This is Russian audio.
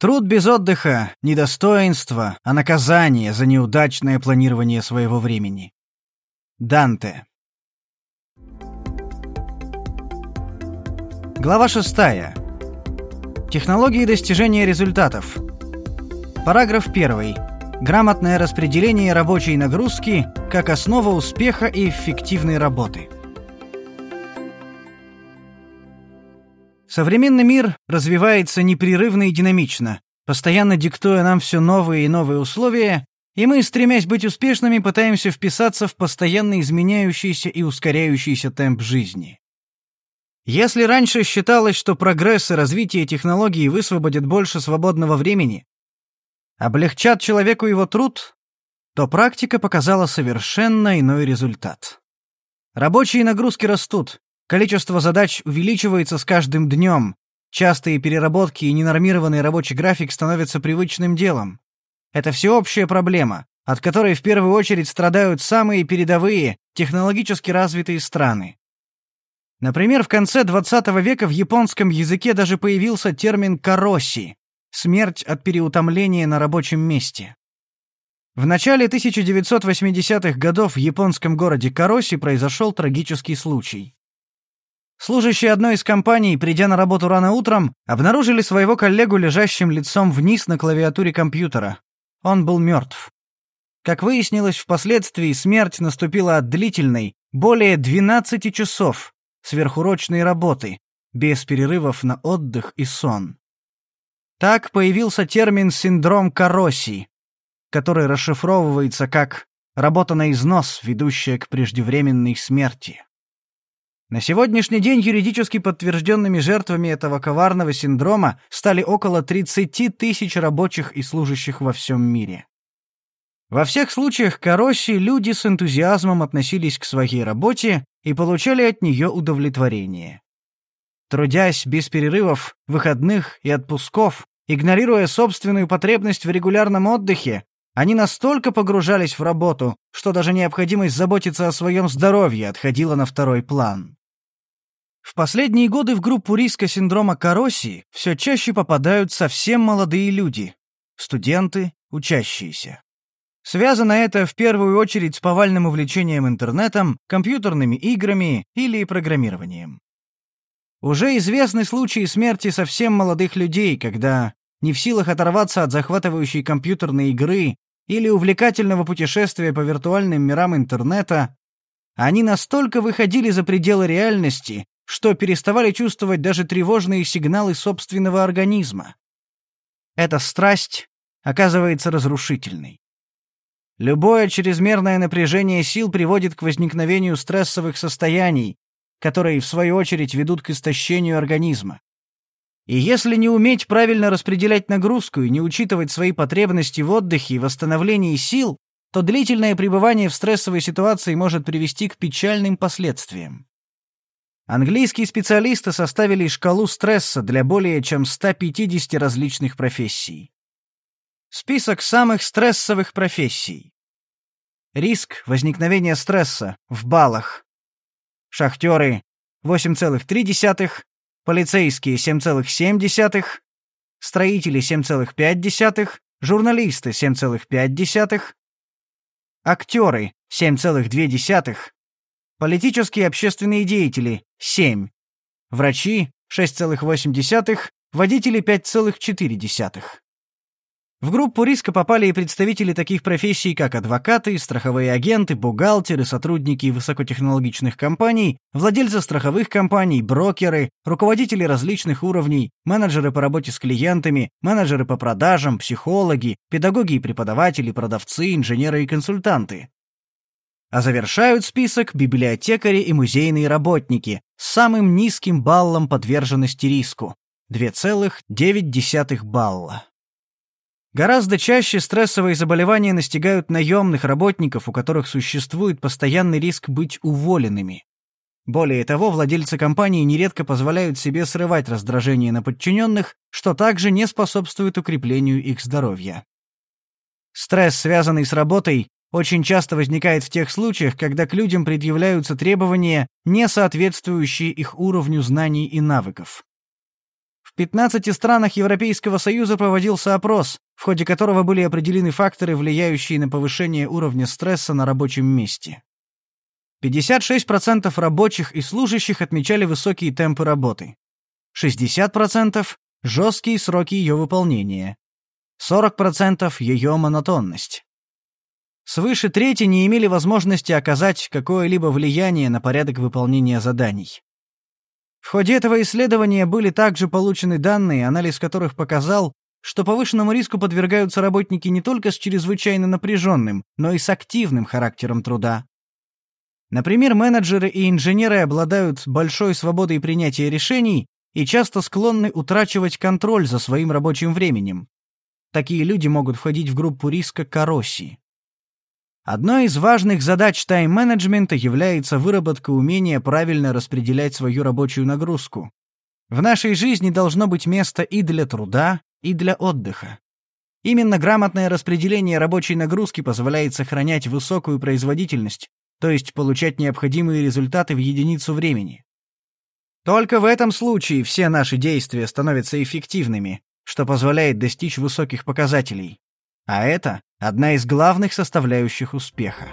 Труд без отдыха — не достоинство, а наказание за неудачное планирование своего времени. Данте. Глава 6. Технологии достижения результатов. Параграф 1. Грамотное распределение рабочей нагрузки как основа успеха и эффективной работы. Современный мир развивается непрерывно и динамично, постоянно диктуя нам все новые и новые условия, и мы, стремясь быть успешными, пытаемся вписаться в постоянно изменяющийся и ускоряющийся темп жизни. Если раньше считалось, что прогресс и развитие технологий высвободят больше свободного времени, облегчат человеку его труд, то практика показала совершенно иной результат. Рабочие нагрузки растут, Количество задач увеличивается с каждым днем. Частые переработки и ненормированный рабочий график становятся привычным делом. Это всеобщая проблема, от которой в первую очередь страдают самые передовые, технологически развитые страны. Например, в конце XX века в японском языке даже появился термин «кароси» — смерть от переутомления на рабочем месте. В начале 1980-х годов в японском городе Кароси произошел трагический случай. Служащие одной из компаний, придя на работу рано утром, обнаружили своего коллегу лежащим лицом вниз на клавиатуре компьютера. Он был мертв. Как выяснилось впоследствии, смерть наступила от длительной, более 12 часов, сверхурочной работы, без перерывов на отдых и сон. Так появился термин «синдром Кароси», который расшифровывается как «работа на износ, ведущая к преждевременной смерти». На сегодняшний день юридически подтвержденными жертвами этого коварного синдрома стали около 30 тысяч рабочих и служащих во всем мире. Во всех случаях Кароси люди с энтузиазмом относились к своей работе и получали от нее удовлетворение. Трудясь без перерывов, выходных и отпусков, игнорируя собственную потребность в регулярном отдыхе, они настолько погружались в работу, что даже необходимость заботиться о своем здоровье отходила на второй план. В последние годы в группу риска синдрома Кароси все чаще попадают совсем молодые люди, студенты, учащиеся. Связано это в первую очередь с повальным увлечением интернетом, компьютерными играми или программированием. Уже известны случаи смерти совсем молодых людей, когда, не в силах оторваться от захватывающей компьютерной игры или увлекательного путешествия по виртуальным мирам интернета, они настолько выходили за пределы реальности, что переставали чувствовать даже тревожные сигналы собственного организма. Эта страсть оказывается разрушительной. Любое чрезмерное напряжение сил приводит к возникновению стрессовых состояний, которые, в свою очередь, ведут к истощению организма. И если не уметь правильно распределять нагрузку и не учитывать свои потребности в отдыхе и восстановлении сил, то длительное пребывание в стрессовой ситуации может привести к печальным последствиям. Английские специалисты составили шкалу стресса для более чем 150 различных профессий. Список самых стрессовых профессий. Риск возникновения стресса в баллах. Шахтеры 8,3, полицейские 7,7, строители 7,5, журналисты 7,5, актеры 7,2, Политические и общественные деятели – 7. Врачи – 6,8, водители – 5,4. В группу риска попали и представители таких профессий, как адвокаты, страховые агенты, бухгалтеры, сотрудники высокотехнологичных компаний, владельцы страховых компаний, брокеры, руководители различных уровней, менеджеры по работе с клиентами, менеджеры по продажам, психологи, педагоги и преподаватели, продавцы, инженеры и консультанты а завершают список библиотекари и музейные работники с самым низким баллом подверженности риску – 2,9 балла. Гораздо чаще стрессовые заболевания настигают наемных работников, у которых существует постоянный риск быть уволенными. Более того, владельцы компании нередко позволяют себе срывать раздражение на подчиненных, что также не способствует укреплению их здоровья. Стресс, связанный с работой, очень часто возникает в тех случаях, когда к людям предъявляются требования, не соответствующие их уровню знаний и навыков. В 15 странах Европейского Союза проводился опрос, в ходе которого были определены факторы, влияющие на повышение уровня стресса на рабочем месте. 56% рабочих и служащих отмечали высокие темпы работы. 60% — жесткие сроки ее выполнения. 40% — ее монотонность. Свыше трети не имели возможности оказать какое-либо влияние на порядок выполнения заданий. В ходе этого исследования были также получены данные, анализ которых показал, что повышенному риску подвергаются работники не только с чрезвычайно напряженным, но и с активным характером труда. Например, менеджеры и инженеры обладают большой свободой принятия решений и часто склонны утрачивать контроль за своим рабочим временем. Такие люди могут входить в группу риска коррозии. Одной из важных задач тайм-менеджмента является выработка умения правильно распределять свою рабочую нагрузку. В нашей жизни должно быть место и для труда, и для отдыха. Именно грамотное распределение рабочей нагрузки позволяет сохранять высокую производительность, то есть получать необходимые результаты в единицу времени. Только в этом случае все наши действия становятся эффективными, что позволяет достичь высоких показателей. А это одна из главных составляющих успеха.